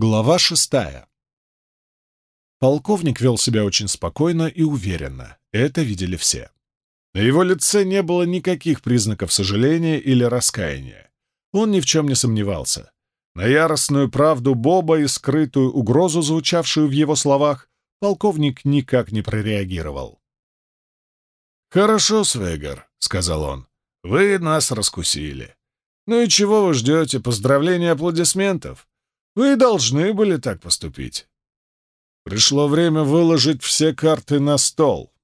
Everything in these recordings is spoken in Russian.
Глава шестая. Полковник вел себя очень спокойно и уверенно. Это видели все. На его лице не было никаких признаков сожаления или раскаяния. Он ни в чем не сомневался. На яростную правду Боба и скрытую угрозу, звучавшую в его словах, полковник никак не прореагировал. «Хорошо, Свегер», — сказал он, — «вы нас раскусили. Ну и чего вы ждете? Поздравления аплодисментов? Вы должны были так поступить. Пришло время выложить все карты на стол.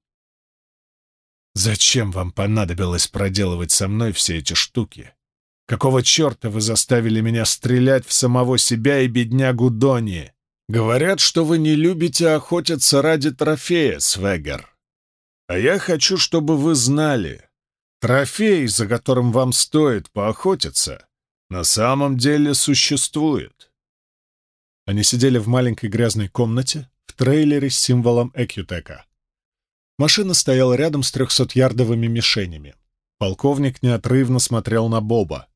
Зачем вам понадобилось проделывать со мной все эти штуки? Какого черта вы заставили меня стрелять в самого себя и беднягу Дони? Говорят, что вы не любите охотиться ради трофея, Свегер. А я хочу, чтобы вы знали, трофей, за которым вам стоит поохотиться, на самом деле существует. Они сидели в маленькой грязной комнате в трейлере с символом Экютека. Машина стояла рядом с трехсотярдовыми мишенями. Полковник неотрывно смотрел на Боба.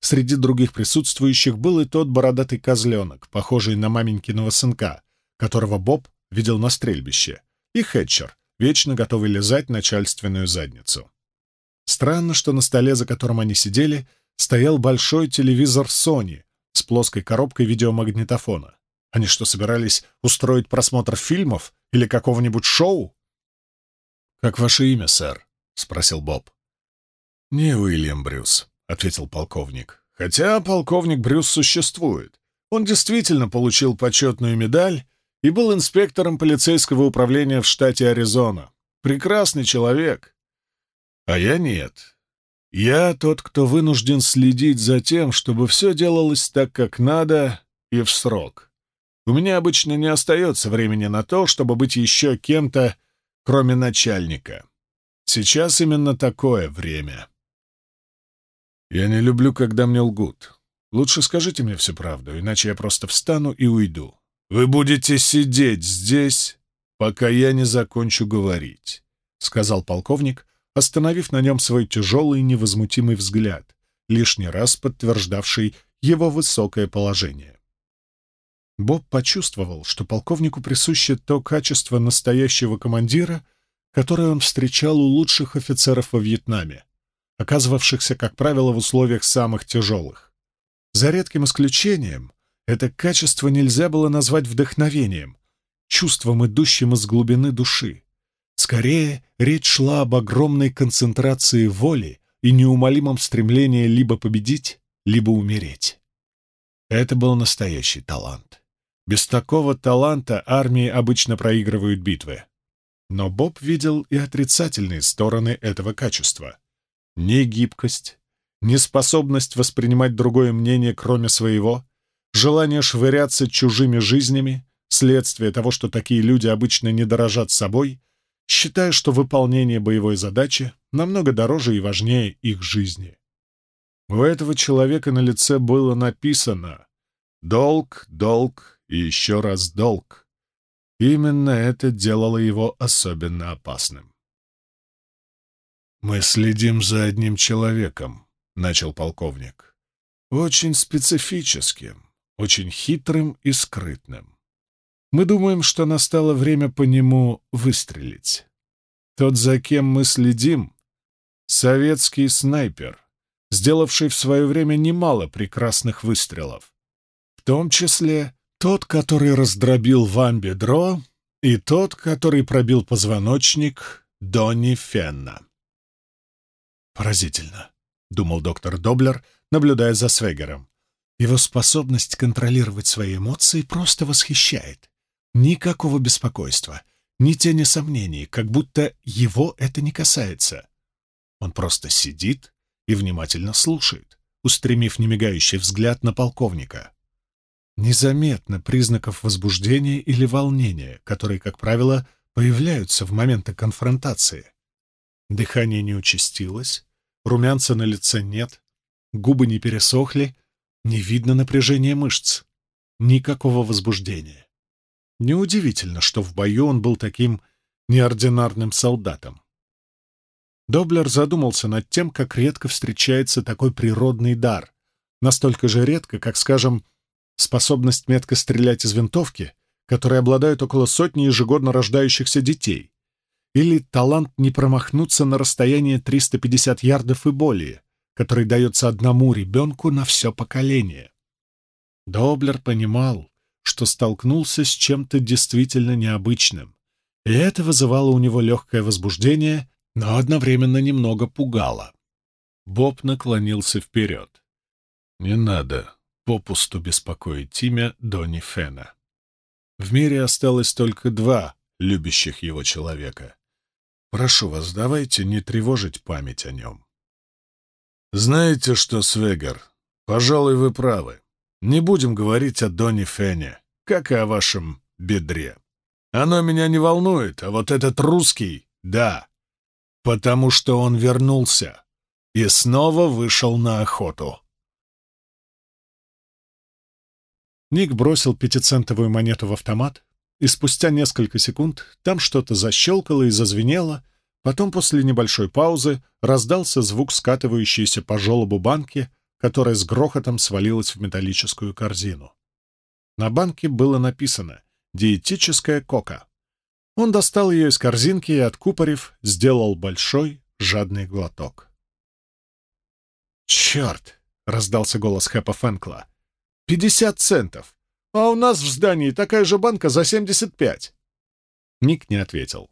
Среди других присутствующих был и тот бородатый козленок, похожий на маменькиного сынка, которого Боб видел на стрельбище, и Хэтчер, вечно готовый лизать начальственную задницу. Странно, что на столе, за которым они сидели, стоял большой телевизор Sony с плоской коробкой видеомагнитофона. Они что, собирались устроить просмотр фильмов или какого-нибудь шоу? «Как ваше имя, сэр?» — спросил Боб. «Не Уильям Брюс», — ответил полковник. «Хотя полковник Брюс существует. Он действительно получил почетную медаль и был инспектором полицейского управления в штате Аризона. Прекрасный человек. А я нет. Я тот, кто вынужден следить за тем, чтобы все делалось так, как надо, и в срок. У меня обычно не остается времени на то, чтобы быть еще кем-то, кроме начальника. Сейчас именно такое время. Я не люблю, когда мне лгут. Лучше скажите мне всю правду, иначе я просто встану и уйду. Вы будете сидеть здесь, пока я не закончу говорить, — сказал полковник, остановив на нем свой тяжелый невозмутимый взгляд, лишний раз подтверждавший его высокое положение. Боб почувствовал, что полковнику присуще то качество настоящего командира, которое он встречал у лучших офицеров во Вьетнаме, оказывавшихся, как правило, в условиях самых тяжелых. За редким исключением, это качество нельзя было назвать вдохновением, чувством, идущим из глубины души. Скорее, речь шла об огромной концентрации воли и неумолимом стремлении либо победить, либо умереть. Это был настоящий талант. Без такого таланта армии обычно проигрывают битвы. Но Боб видел и отрицательные стороны этого качества. Ни гибкость, ни способность воспринимать другое мнение, кроме своего, желание швыряться чужими жизнями, следствие того, что такие люди обычно не дорожат собой, считая, что выполнение боевой задачи намного дороже и важнее их жизни. У этого человека на лице было написано «Долг, долг, и еще раз долг. Именно это делало его особенно опасным. «Мы следим за одним человеком», — начал полковник. «Очень специфическим, очень хитрым и скрытным. Мы думаем, что настало время по нему выстрелить. Тот, за кем мы следим, — советский снайпер, сделавший в свое время немало прекрасных выстрелов, в том числе тот, который раздробил вам бедро, и тот, который пробил позвоночник Донни Фенна. «Поразительно», — думал доктор Доблер, наблюдая за Свегером. «Его способность контролировать свои эмоции просто восхищает. Никакого беспокойства, ни тени сомнений, как будто его это не касается. Он просто сидит и внимательно слушает, устремив немигающий взгляд на полковника. Незаметно признаков возбуждения или волнения, которые, как правило, появляются в моменты конфронтации. Дыхание не участилось, румянца на лице нет, губы не пересохли, не видно напряжения мышц, никакого возбуждения. Неудивительно, что в бою он был таким неординарным солдатом. Доблер задумался над тем, как редко встречается такой природный дар, настолько же редко, как, скажем, способность метко стрелять из винтовки, которой обладают около сотни ежегодно рождающихся детей, или талант не промахнуться на расстояние 350 ярдов и более, который дается одному ребенку на все поколение. Доблер понимал, что столкнулся с чем-то действительно необычным, и это вызывало у него легкое возбуждение, но одновременно немного пугало. Боб наклонился вперед. «Не надо попусту беспокоить имя Донни Фена. В мире осталось только два любящих его человека. Прошу вас, давайте не тревожить память о нем. Знаете что, Свегер, пожалуй, вы правы. Не будем говорить о Донни Фене, как и о вашем бедре. Оно меня не волнует, а вот этот русский — да. Потому что он вернулся и снова вышел на охоту. Ник бросил пятицентовую монету в автомат, и спустя несколько секунд там что-то защелкало и зазвенело, потом после небольшой паузы раздался звук скатывающейся по желобу банки, которая с грохотом свалилась в металлическую корзину. На банке было написано «Диетическая кока». Он достал ее из корзинки и, откупорив, сделал большой, жадный глоток. «Черт!» — раздался голос Хэпа Фэнкла. «Пятьдесят центов! А у нас в здании такая же банка за 75. Ник не ответил.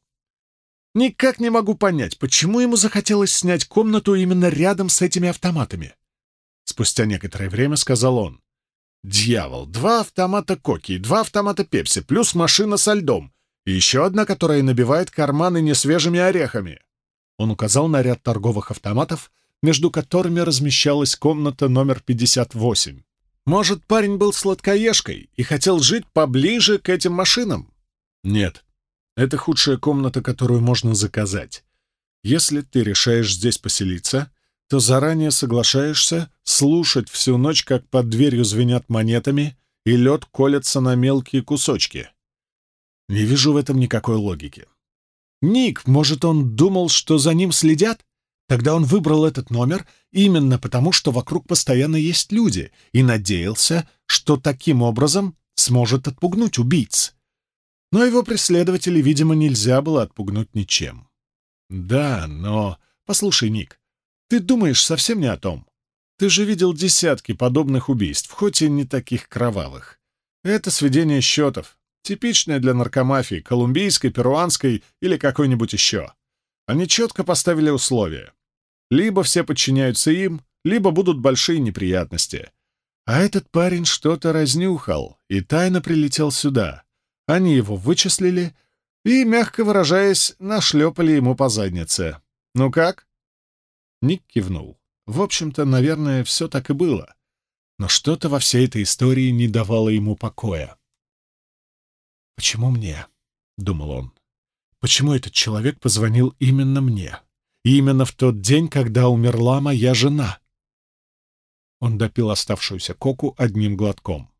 Никак не могу понять, почему ему захотелось снять комнату именно рядом с этими автоматами. Спустя некоторое время сказал он. «Дьявол, два автомата Коки, два автомата Пепси, плюс машина со льдом, и еще одна, которая набивает карманы несвежими орехами». Он указал на ряд торговых автоматов, между которыми размещалась комната номер 58. Может, парень был сладкоежкой и хотел жить поближе к этим машинам? Нет. Это худшая комната, которую можно заказать. Если ты решаешь здесь поселиться, то заранее соглашаешься слушать всю ночь, как под дверью звенят монетами, и лед колется на мелкие кусочки. Не вижу в этом никакой логики. Ник, может, он думал, что за ним следят? Тогда он выбрал этот номер именно потому, что вокруг постоянно есть люди, и надеялся, что таким образом сможет отпугнуть убийц. Но его преследователей, видимо, нельзя было отпугнуть ничем. Да, но... Послушай, Ник, ты думаешь совсем не о том. Ты же видел десятки подобных убийств, хоть и не таких кровавых. Это сведение счетов, типичное для наркомафии, колумбийской, перуанской или какой-нибудь еще. Они четко поставили условия. Либо все подчиняются им, либо будут большие неприятности. А этот парень что-то разнюхал и тайно прилетел сюда. Они его вычислили и, мягко выражаясь, нашлепали ему по заднице. «Ну как?» Ник кивнул. В общем-то, наверное, все так и было. Но что-то во всей этой истории не давало ему покоя. «Почему мне?» — думал он. «Почему этот человек позвонил именно мне?» И именно в тот день, когда умерла моя жена. Он допил оставшуюся коку одним глотком.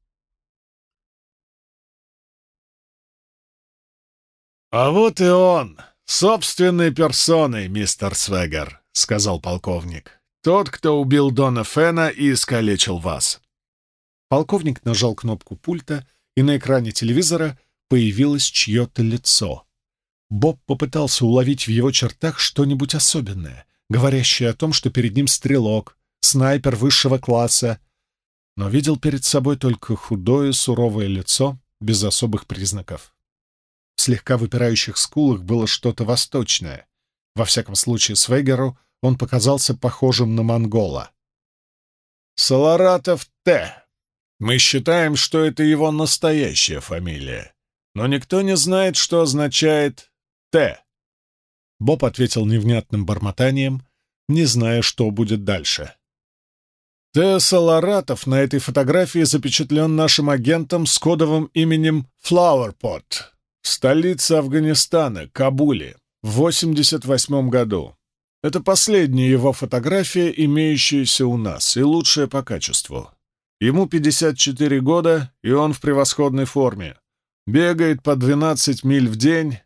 «А вот и он, собственной персоной, мистер Свегер», — сказал полковник. «Тот, кто убил Дона Фена и искалечил вас». Полковник нажал кнопку пульта, и на экране телевизора появилось чье-то лицо. Боб попытался уловить в его чертах что-нибудь особенное, говорящее о том, что перед ним стрелок, снайпер высшего класса, но видел перед собой только худое, суровое лицо без особых признаков. В слегка выпирающих скулах было что-то восточное. Во всяком случае, Свейгеру он показался похожим на монгола. «Саларатов Т. Мы считаем, что это его настоящая фамилия, но никто не знает, что означает Т. Боб ответил невнятным бормотанием, не зная, что будет дальше. Т. Саларатов на этой фотографии запечатлен нашим агентом с кодовым именем Flowerpot в столице Афганистана, Кабуле, в 88 году. Это последняя его фотография, имеющаяся у нас, и лучшая по качеству. Ему 54 года, и он в превосходной форме. Бегает по 12 миль в день,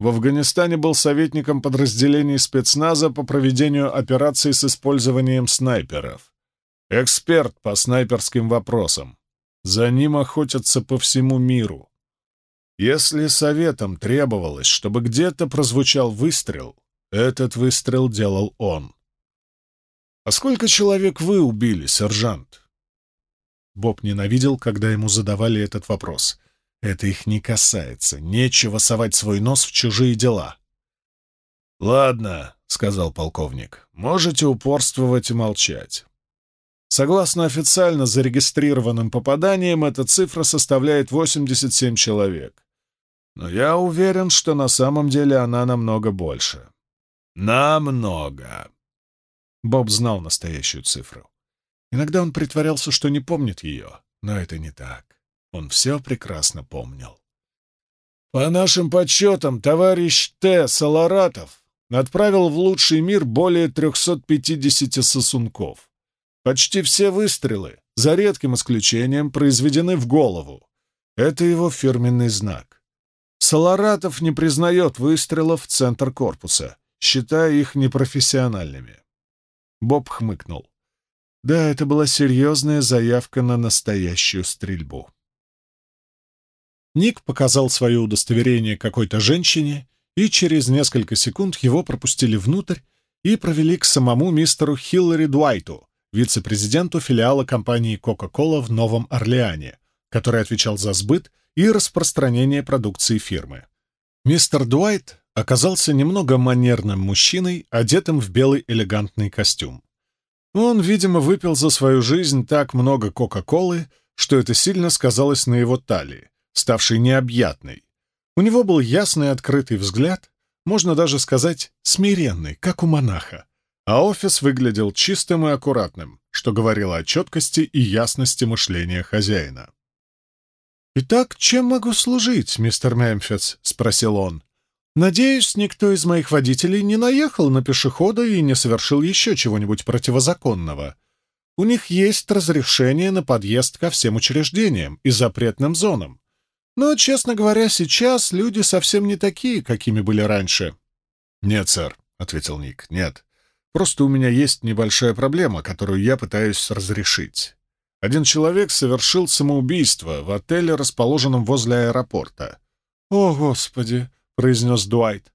в Афганистане был советником подразделений спецназа по проведению операций с использованием снайперов. Эксперт по снайперским вопросам. за ним охотятся по всему миру. Если советам требовалось, чтобы где-то прозвучал выстрел, этот выстрел делал он. «А сколько человек вы убили, сержант?» Боб ненавидел, когда ему задавали этот вопрос. Это их не касается, нечего совать свой нос в чужие дела. «Ладно», — сказал полковник, — «можете упорствовать и молчать. Согласно официально зарегистрированным попаданиям, эта цифра составляет 87 человек. Но я уверен, что на самом деле она намного больше. Намного. Боб знал настоящую цифру. Иногда он притворялся, что не помнит ее, но это не так. Он все прекрасно помнил. По нашим подсчетам, товарищ Т. Саларатов отправил в лучший мир более 350 сосунков. Почти все выстрелы, за редким исключением, произведены в голову. Это его фирменный знак. Саларатов не признает выстрелов в центр корпуса, считая их непрофессиональными. Боб хмыкнул. Да, это была серьезная заявка на настоящую стрельбу. Ник показал свое удостоверение какой-то женщине, и через несколько секунд его пропустили внутрь и провели к самому мистеру Хиллари Дуайту, вице-президенту филиала компании Coca-Cola в Новом Орлеане, который отвечал за сбыт и распространение продукции фирмы. Мистер Дуайт оказался немного манерным мужчиной, одетым в белый элегантный костюм. Он, видимо, выпил за свою жизнь так много Кока-Колы, что это сильно сказалось на его талии, ставшей необъятной. У него был ясный открытый взгляд, можно даже сказать смиренный, как у монаха, а офис выглядел чистым и аккуратным, что говорило о четкости и ясности мышления хозяина. «Итак, чем могу служить, мистер Мемфис?» — спросил он. Надеюсь, никто из моих водителей не наехал на пешехода и не совершил еще чего-нибудь противозаконного. У них есть разрешение на подъезд ко всем учреждениям и запретным зонам. Но, честно говоря, сейчас люди совсем не такие, какими были раньше. — Нет, сэр, — ответил Ник, — нет. Просто у меня есть небольшая проблема, которую я пытаюсь разрешить. Один человек совершил самоубийство в отеле, расположенном возле аэропорта. — О, Господи! Произнес Дуайт.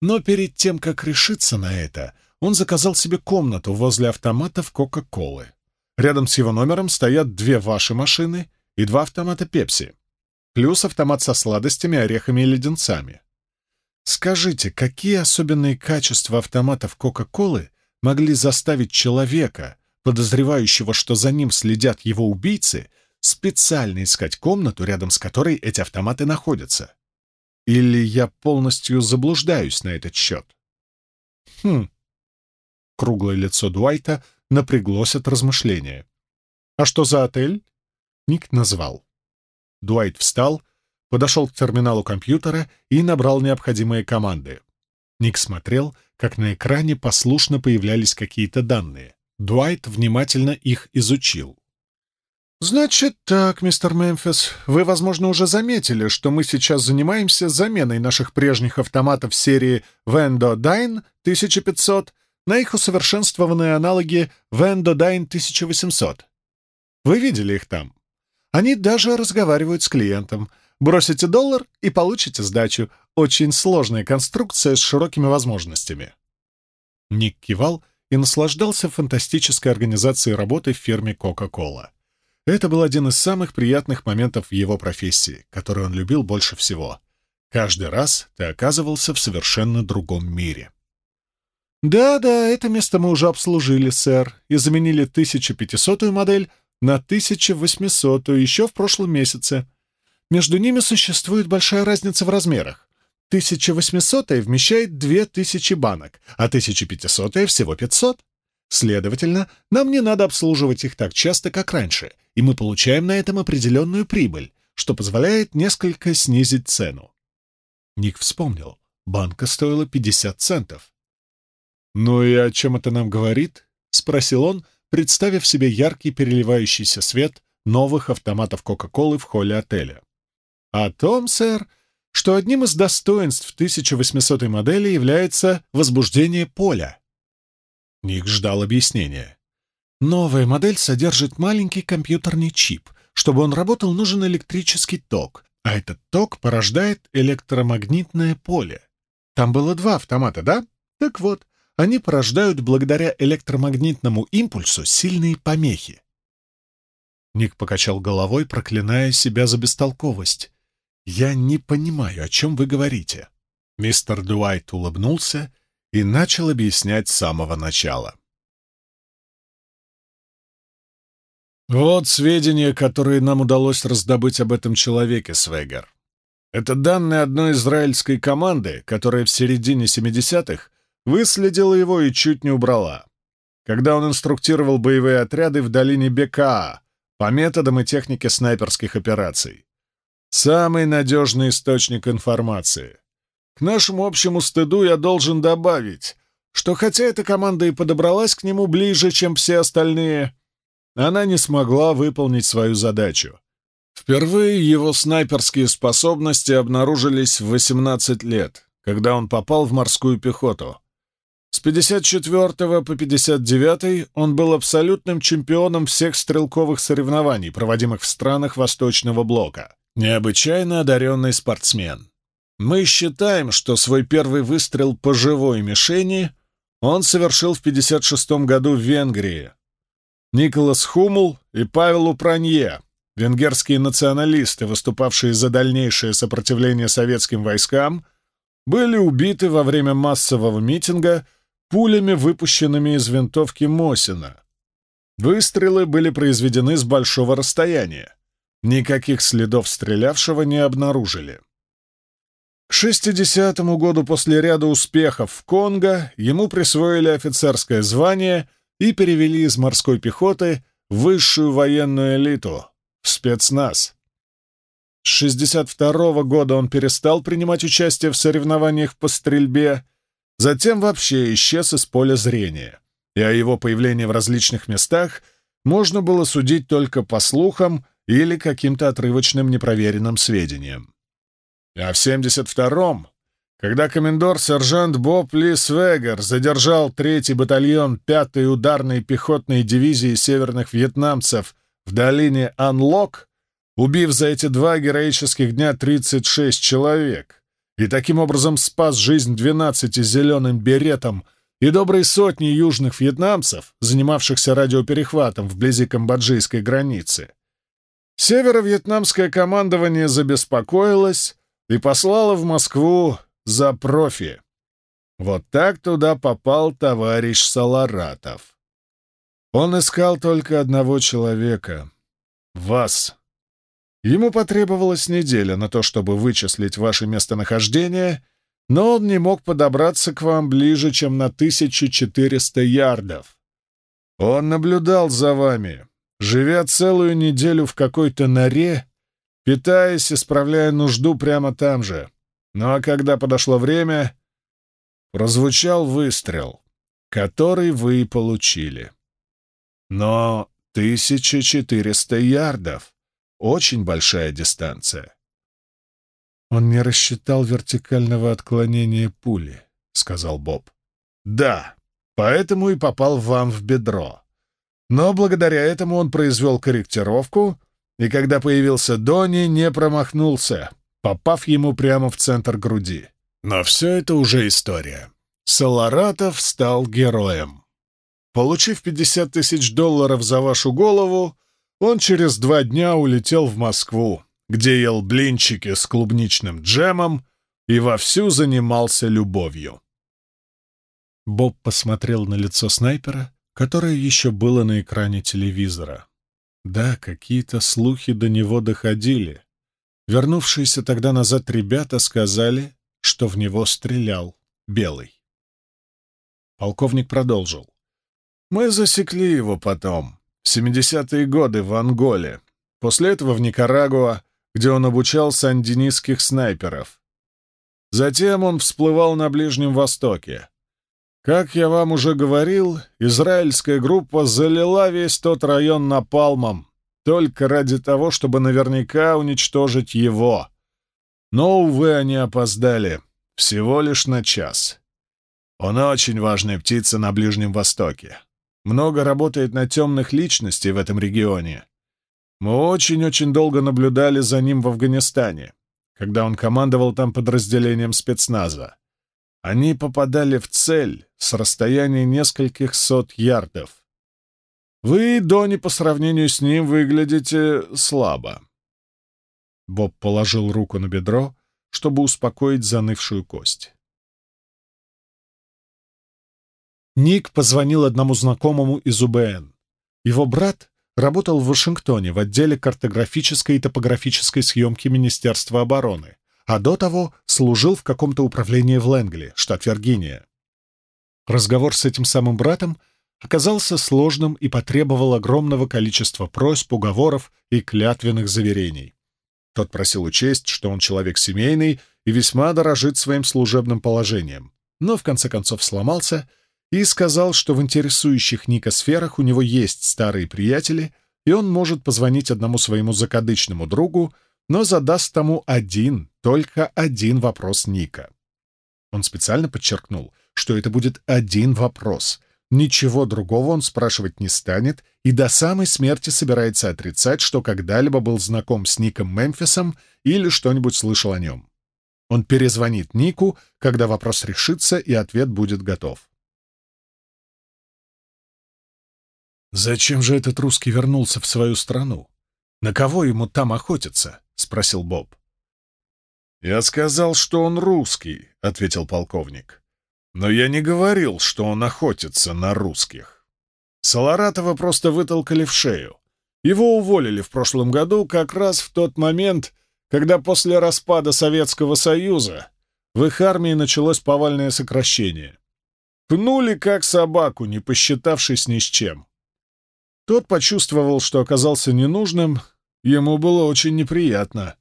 Но перед тем, как решиться на это, он заказал себе комнату возле автоматов Кока-Колы. Рядом с его номером стоят две ваши машины и два автомата Пепси, плюс автомат со сладостями, орехами и леденцами. Скажите, какие особенные качества автоматов Кока-Колы могли заставить человека, подозревающего, что за ним следят его убийцы, специально искать комнату, рядом с которой эти автоматы находятся? Или я полностью заблуждаюсь на этот счет? Хм. Круглое лицо Дуайта напряглось от размышления. «А что за отель?» Ник назвал. Дуайт встал, подошел к терминалу компьютера и набрал необходимые команды. Ник смотрел, как на экране послушно появлялись какие-то данные. Дуайт внимательно их изучил. «Значит так, мистер Мемфис, вы, возможно, уже заметили, что мы сейчас занимаемся заменой наших прежних автоматов серии Vendo Dyne 1500 на их усовершенствованные аналоги Vendo Dyne 1800. Вы видели их там? Они даже разговаривают с клиентом. Бросите доллар и получите сдачу. Очень сложная конструкция с широкими возможностями». Ник кивал и наслаждался фантастической организацией работы в фирме Coca-Cola. Это был один из самых приятных моментов в его профессии, который он любил больше всего. Каждый раз ты оказывался в совершенно другом мире. «Да-да, это место мы уже обслужили, сэр, и заменили 1500-ю модель на 1800-ю еще в прошлом месяце. Между ними существует большая разница в размерах. 1800-я вмещает 2000 банок, а 1500-я всего 500. Следовательно, нам не надо обслуживать их так часто, как раньше, и мы получаем на этом определенную прибыль, что позволяет несколько снизить цену. Ник вспомнил. Банка стоила 50 центов. «Ну и о чем это нам говорит?» — спросил он, представив себе яркий переливающийся свет новых автоматов Кока-Колы в холле отеля. «О том, сэр, что одним из достоинств 1800 модели является возбуждение поля. Ник ждал объяснения. Новая модель содержит маленький компьютерный чип, Чтобы он работал, нужен электрический ток, а этот ток порождает электромагнитное поле. Там было два автомата, да? Так вот, они порождают благодаря электромагнитному импульсу сильные помехи. Ник покачал головой, проклиная себя за бестолковость. «Я не понимаю, о чем вы говорите». Мистер Дуайт улыбнулся и начал объяснять с самого начала. Вот сведения, которые нам удалось раздобыть об этом человеке, Свегер. Это данные одной израильской команды, которая в середине 70-х выследила его и чуть не убрала. Когда он инструктировал боевые отряды в долине Бекаа по методам и технике снайперских операций. Самый надежный источник информации. К нашему общему стыду я должен добавить, что хотя эта команда и подобралась к нему ближе, чем все остальные, она не смогла выполнить свою задачу. Впервые его снайперские способности обнаружились в 18 лет, когда он попал в морскую пехоту. С 54 по 59 он был абсолютным чемпионом всех стрелковых соревнований, проводимых в странах Восточного Блока. Необычайно одаренный спортсмен. Мы считаем, что свой первый выстрел по живой мишени он совершил в 56 году в Венгрии, Николас Хумул и Павел Упранье, венгерские националисты, выступавшие за дальнейшее сопротивление советским войскам, были убиты во время массового митинга пулями, выпущенными из винтовки Мосина. Выстрелы были произведены с большого расстояния. Никаких следов стрелявшего не обнаружили. К 60 году после ряда успехов в Конго ему присвоили офицерское звание — и перевели из морской пехоты в высшую военную элиту, в спецназ. С 62 года он перестал принимать участие в соревнованиях по стрельбе, затем вообще исчез из поля зрения, и о его появлении в различных местах можно было судить только по слухам или каким-то отрывочным непроверенным сведениям. А в 72-м когда комендор-сержант Боб Ли Свегер задержал третий батальон 5-й ударной пехотной дивизии северных вьетнамцев в долине Анлок, убив за эти два героических дня 36 человек, и таким образом спас жизнь 12 зеленым беретам и доброй сотни южных вьетнамцев, занимавшихся радиоперехватом вблизи камбоджийской границы. Северо-вьетнамское командование забеспокоилось и послало в Москву за профи. Вот так туда попал товарищ Саларатов. Он искал только одного человека — вас. Ему потребовалась неделя на то, чтобы вычислить ваше местонахождение, но он не мог подобраться к вам ближе, чем на 1400 ярдов. Он наблюдал за вами, живя целую неделю в какой-то норе, питаясь и справляя нужду прямо там же. Ну а когда подошло время, прозвучал выстрел, который вы получили. Но 1400 ярдов — очень большая дистанция. «Он не рассчитал вертикального отклонения пули», — сказал Боб. «Да, поэтому и попал вам в бедро. Но благодаря этому он произвел корректировку, и когда появился Донни, не промахнулся, попав ему прямо в центр груди. Но все это уже история. Саларатов стал героем. Получив 50 тысяч долларов за вашу голову, он через два дня улетел в Москву, где ел блинчики с клубничным джемом и вовсю занимался любовью. Боб посмотрел на лицо снайпера, которое еще было на экране телевизора. Да, какие-то слухи до него доходили. Вернувшиеся тогда назад ребята сказали, что в него стрелял Белый. Полковник продолжил. «Мы засекли его потом, в 70-е годы в Анголе, после этого в Никарагуа, где он обучал сандинистских снайперов. Затем он всплывал на Ближнем Востоке. Как я вам уже говорил, израильская группа залила весь тот район напалмом, только ради того, чтобы наверняка уничтожить его. Но, увы, они опоздали. Всего лишь на час. Он очень важная птица на Ближнем Востоке. Много работает на темных личностей в этом регионе. Мы очень-очень долго наблюдали за ним в Афганистане, когда он командовал там подразделением спецназа. Они попадали в цель с расстояния нескольких сот ярдов. Вы, Дони, по сравнению с ним выглядите слабо. Боб положил руку на бедро, чтобы успокоить занывшую кость. Ник позвонил одному знакомому из УБН. Его брат работал в Вашингтоне в отделе картографической и топографической съемки Министерства обороны, а до того служил в каком-то управлении в Лэнгли, штат Виргиния. Разговор с этим самым братом оказался сложным и потребовал огромного количества просьб, уговоров и клятвенных заверений. Тот просил учесть, что он человек семейный и весьма дорожит своим служебным положением, но в конце концов сломался и сказал, что в интересующих Ника сферах у него есть старые приятели, и он может позвонить одному своему закадычному другу, но задаст тому один, только один вопрос Ника. Он специально подчеркнул, что это будет один вопрос. Ничего другого он спрашивать не станет и до самой смерти собирается отрицать, что когда-либо был знаком с Ником Мемфисом или что-нибудь слышал о нем. Он перезвонит Нику, когда вопрос решится и ответ будет готов. «Зачем же этот русский вернулся в свою страну? На кого ему там охотиться?» — спросил Боб. «Я сказал, что он русский», — ответил полковник. «Но я не говорил, что он охотится на русских. Солоратова просто вытолкали в шею. Его уволили в прошлом году как раз в тот момент, когда после распада Советского Союза в их армии началось повальное сокращение. Пнули как собаку, не посчитавшись ни с чем. Тот почувствовал, что оказался ненужным, ему было очень неприятно.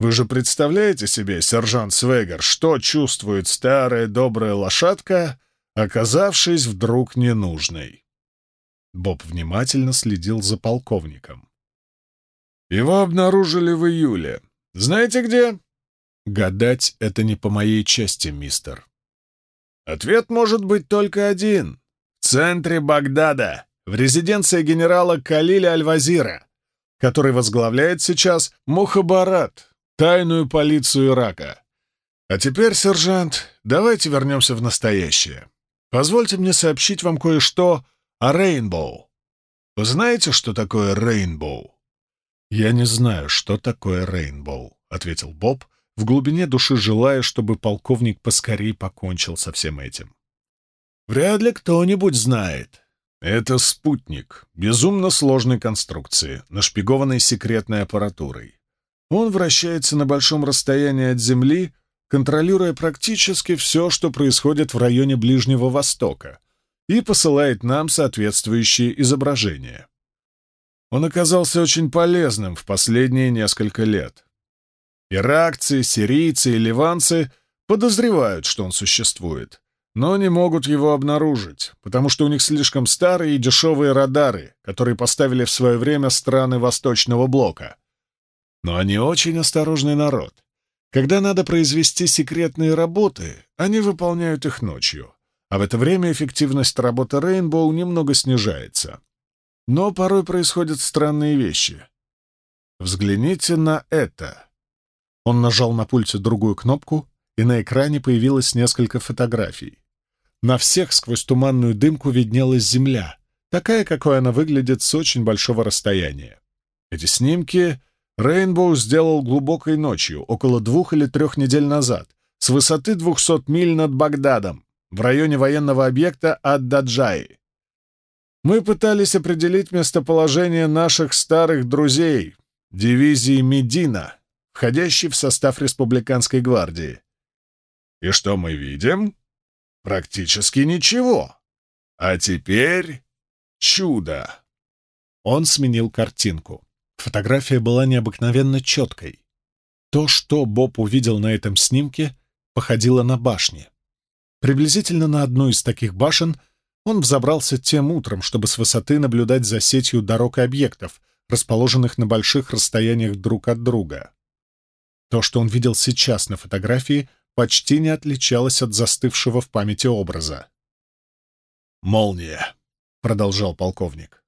Вы же представляете себе, сержант Свегер, что чувствует старая добрая лошадка, оказавшись вдруг ненужной? Боб внимательно следил за полковником. Его обнаружили в июле. Знаете где? Гадать — это не по моей части, мистер. Ответ может быть только один. В центре Багдада, в резиденции генерала Калиля Аль-Вазира, который возглавляет сейчас Мухабарат, тайную полицию Ирака. А теперь, сержант, давайте вернемся в настоящее. Позвольте мне сообщить вам кое-что о Рейнбоу. Вы знаете, что такое Рейнбоу? Я не знаю, что такое Рейнбоу, ответил Боб, в глубине души желая, чтобы полковник поскорей покончил со всем этим. Вряд ли кто-нибудь знает. Это спутник безумно сложной конструкции, нашпигованной секретной аппаратурой. Он вращается на большом расстоянии от Земли, контролируя практически все, что происходит в районе Ближнего Востока, и посылает нам соответствующие изображения. Он оказался очень полезным в последние несколько лет. Иракцы, сирийцы и ливанцы подозревают, что он существует, но не могут его обнаружить, потому что у них слишком старые и дешевые радары, которые поставили в свое время страны Восточного Блока — но они очень осторожный народ. Когда надо произвести секретные работы, они выполняют их ночью, а в это время эффективность работы Рейнбоу немного снижается. Но порой происходят странные вещи. Взгляните на это. Он нажал на пульте другую кнопку, и на экране появилось несколько фотографий. На всех сквозь туманную дымку виднелась земля, такая, какой она выглядит с очень большого расстояния. Эти снимки Рейнбоу сделал глубокой ночью, около двух или трех недель назад, с высоты 200 миль над Багдадом, в районе военного объекта Ад-Даджаи. Мы пытались определить местоположение наших старых друзей, дивизии Медина, входящей в состав Республиканской гвардии. И что мы видим? Практически ничего. А теперь чудо. Он сменил картинку. Фотография была необыкновенно четкой. То, что Боб увидел на этом снимке, походило на башни. Приблизительно на одну из таких башен он взобрался тем утром, чтобы с высоты наблюдать за сетью дорог и объектов, расположенных на больших расстояниях друг от друга. То, что он видел сейчас на фотографии, почти не отличалось от застывшего в памяти образа. «Молния», — продолжал полковник.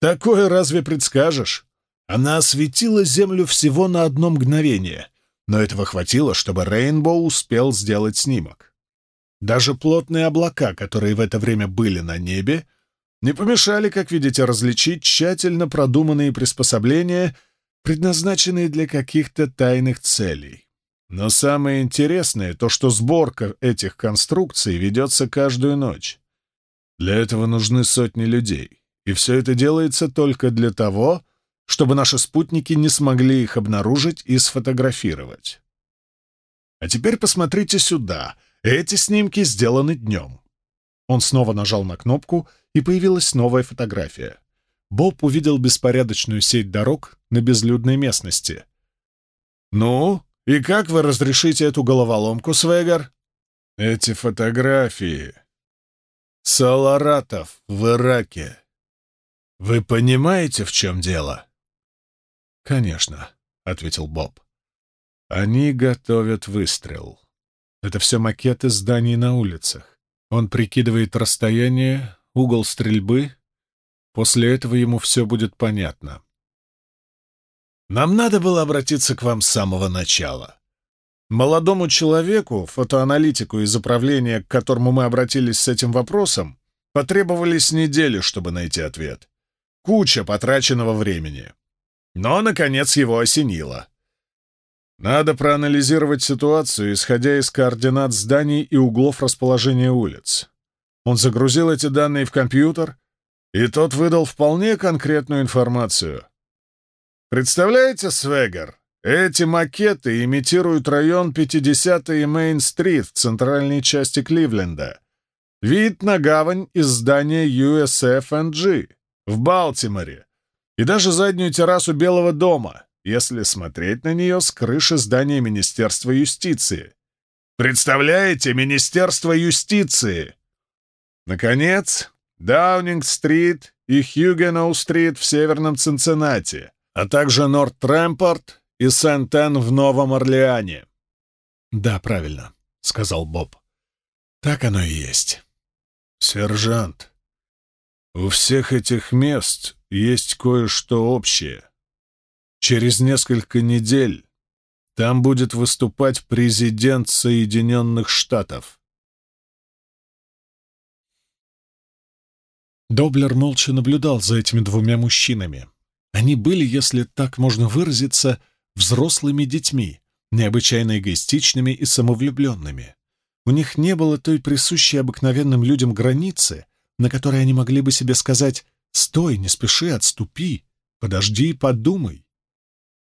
«Такое разве предскажешь? Она осветила Землю всего на одно мгновение, но этого хватило, чтобы Рейнбоу успел сделать снимок. Даже плотные облака, которые в это время были на небе, не помешали, как видите, различить тщательно продуманные приспособления, предназначенные для каких-то тайных целей. Но самое интересное то, что сборка этих конструкций ведется каждую ночь. Для этого нужны сотни людей, и все это делается только для того, чтобы наши спутники не смогли их обнаружить и сфотографировать. А теперь посмотрите сюда. Эти снимки сделаны днем. Он снова нажал на кнопку, и появилась новая фотография. Боб увидел беспорядочную сеть дорог на безлюдной местности. «Ну, и как вы разрешите эту головоломку, Свегар?» «Эти фотографии...» «Саларатов в Ираке. Вы понимаете, в чем дело?» «Конечно», — ответил Боб. «Они готовят выстрел. Это все макеты зданий на улицах. Он прикидывает расстояние, угол стрельбы. После этого ему все будет понятно. Нам надо было обратиться к вам с самого начала. Молодому человеку, фотоаналитику из управления, к которому мы обратились с этим вопросом, потребовались недели, чтобы найти ответ. Куча потраченного времени. Но, наконец, его осенило. Надо проанализировать ситуацию, исходя из координат зданий и углов расположения улиц. Он загрузил эти данные в компьютер, и тот выдал вполне конкретную информацию. Представляете, Свегер, эти макеты имитируют район 50-й Мейн-стрит в центральной части Кливленда. Вид на гавань из здания USF&G в Балтиморе и даже заднюю террасу Белого дома, если смотреть на нее с крыши здания Министерства юстиции. Представляете, Министерство юстиции! Наконец, Даунинг-стрит и Хьюгеноу-стрит в северном Цинциннати, а также Норт-Рэмпорт и Сент-Эн в Новом Орлеане. «Да, правильно», — сказал Боб. «Так оно и есть». «Сержант, у всех этих мест есть кое-что общее. Через несколько недель там будет выступать президент Соединенных Штатов. Доблер молча наблюдал за этими двумя мужчинами. Они были, если так можно выразиться, взрослыми детьми, необычайно эгоистичными и самовлюбленными. У них не было той присущей обыкновенным людям границы, на которой они могли бы себе сказать «Стой, не спеши, отступи, подожди и подумай».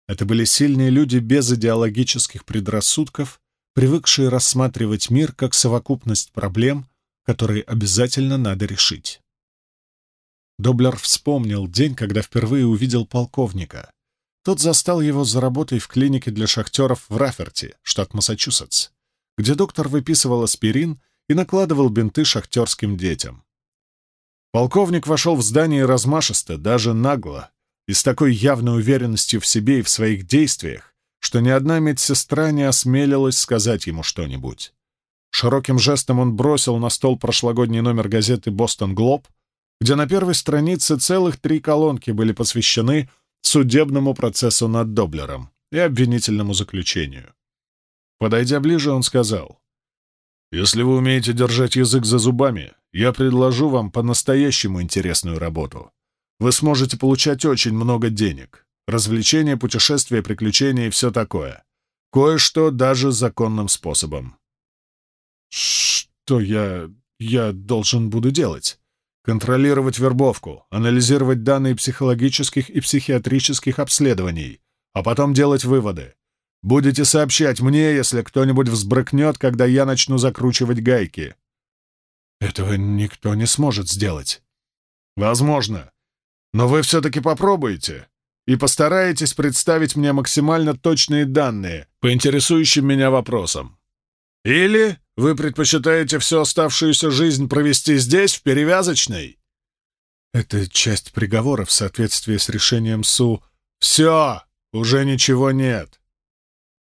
Это были сильные люди без идеологических предрассудков, привыкшие рассматривать мир как совокупность проблем, которые обязательно надо решить. Доблер вспомнил день, когда впервые увидел полковника. Тот застал его за работой в клинике для шахтеров в Раферти, штат Массачусетс, где доктор выписывал аспирин и накладывал бинты шахтерским детям. Полковник вошел в здание размашисто, даже нагло, и с такой явной уверенностью в себе и в своих действиях, что ни одна медсестра не осмелилась сказать ему что-нибудь. Широким жестом он бросил на стол прошлогодний номер газеты «Бостон Глоб», где на первой странице целых три колонки были посвящены судебному процессу над Доблером и обвинительному заключению. Подойдя ближе, он сказал, «Если вы умеете держать язык за зубами, я предложу вам по-настоящему интересную работу. Вы сможете получать очень много денег. Развлечения, путешествия, приключения и все такое. Кое-что даже законным способом. Что я... я должен буду делать? Контролировать вербовку, анализировать данные психологических и психиатрических обследований, а потом делать выводы. Будете сообщать мне, если кто-нибудь взбрыкнет, когда я начну закручивать гайки. Этого никто не сможет сделать. Возможно. Но вы все-таки попробуете и постараетесь представить мне максимально точные данные по интересующим меня вопросам. Или вы предпочитаете всю оставшуюся жизнь провести здесь, в перевязочной? Это часть приговора в соответствии с решением СУ. Все, уже ничего нет.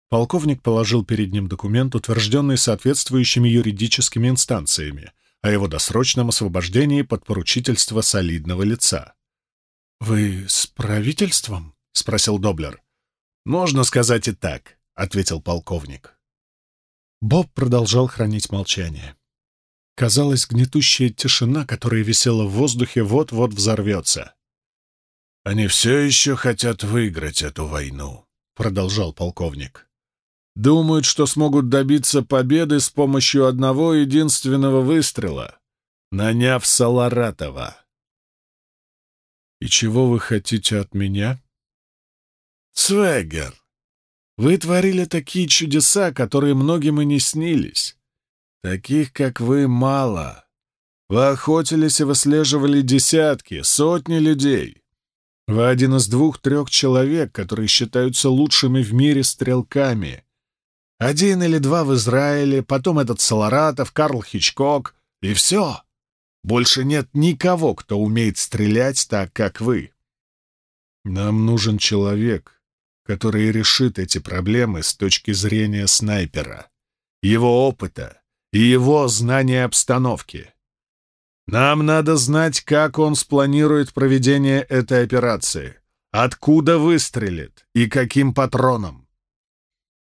Полковник положил перед ним документ, утвержденный соответствующими юридическими инстанциями, о его досрочном освобождении под поручительство солидного лица. «Вы с правительством?» — спросил Доблер. «Можно сказать и так», — ответил полковник. Боб продолжал хранить молчание. Казалось, гнетущая тишина, которая висела в воздухе, вот-вот взорвется. «Они все еще хотят выиграть эту войну», — продолжал полковник. «Думают, что смогут добиться победы с помощью одного единственного выстрела, наняв Саларатова». «И чего вы хотите от меня?» «Свегер, вы творили такие чудеса, которые многим и не снились. Таких, как вы, мало. Вы охотились и выслеживали десятки, сотни людей. Вы один из двух-трех человек, которые считаются лучшими в мире стрелками. Один или два в Израиле, потом этот Саларатов, Карл Хичкок, и все. Больше нет никого, кто умеет стрелять так, как вы. Нам нужен человек, который решит эти проблемы с точки зрения снайпера, его опыта, и его знание обстановки. Нам надо знать, как он спланирует проведение этой операции, откуда выстрелит и каким патроном.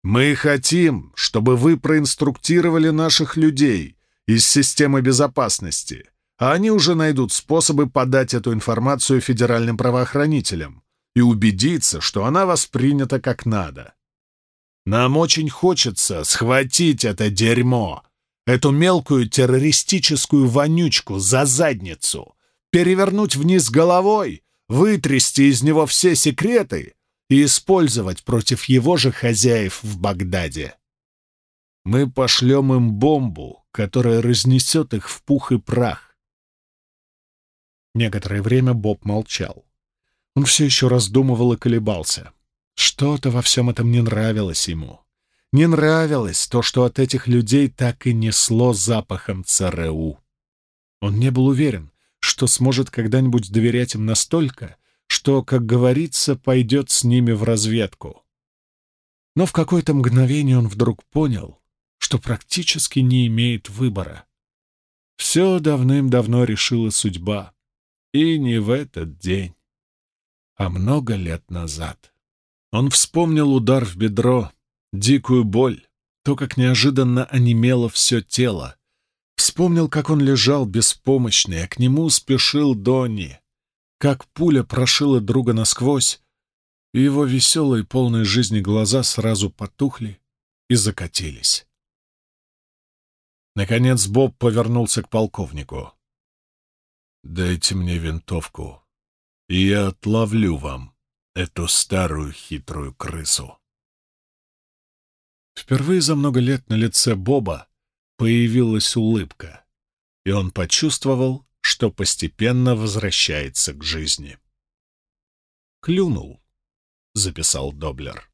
Мы хотим, чтобы вы проинструктировали наших людей из системы безопасности, а они уже найдут способы подать эту информацию федеральным правоохранителям и убедиться, что она воспринята как надо. Нам очень хочется схватить это дерьмо эту мелкую террористическую вонючку за задницу, перевернуть вниз головой, вытрясти из него все секреты и использовать против его же хозяев в Багдаде. Мы пошлем им бомбу, которая разнесет их в пух и прах. Некоторое время Боб молчал. Он все еще раздумывал и колебался. Что-то во всем этом не нравилось ему. Не нравилось то, что от этих людей так и несло запахом ЦРУ. Он не был уверен, что сможет когда-нибудь доверять им настолько, что, как говорится, пойдет с ними в разведку. Но в какое-то мгновение он вдруг понял, что практически не имеет выбора. Все давным-давно решила судьба, и не в этот день, а много лет назад. Он вспомнил удар в бедро, дикую боль, то, как неожиданно онемело все тело. Вспомнил, как он лежал беспомощный, а к нему спешил Донни, как пуля прошила друга насквозь, и его веселые, полные жизни глаза сразу потухли и закатились. Наконец Боб повернулся к полковнику. «Дайте мне винтовку, и я отловлю вам эту старую хитрую крысу». Впервые за много лет на лице Боба появилась улыбка, и он почувствовал, что постепенно возвращается к жизни. «Клюнул», — записал Доблер.